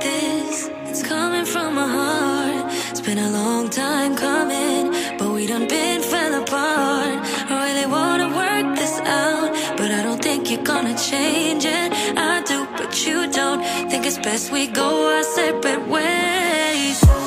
this. It's coming from my heart. It's been a long time coming, but we done been fell apart. I really wanna work this out, but I don't think you're gonna change it. I do, but you don't. Think it's best we go our separate ways.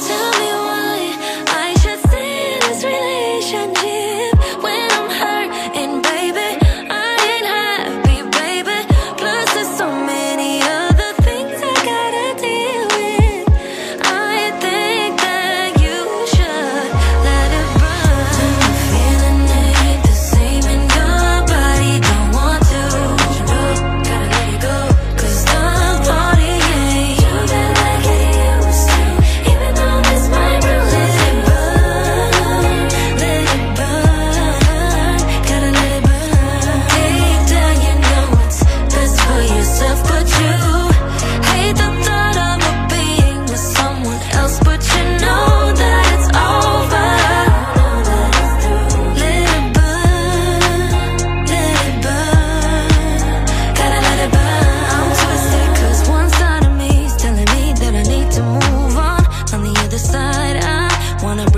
wanna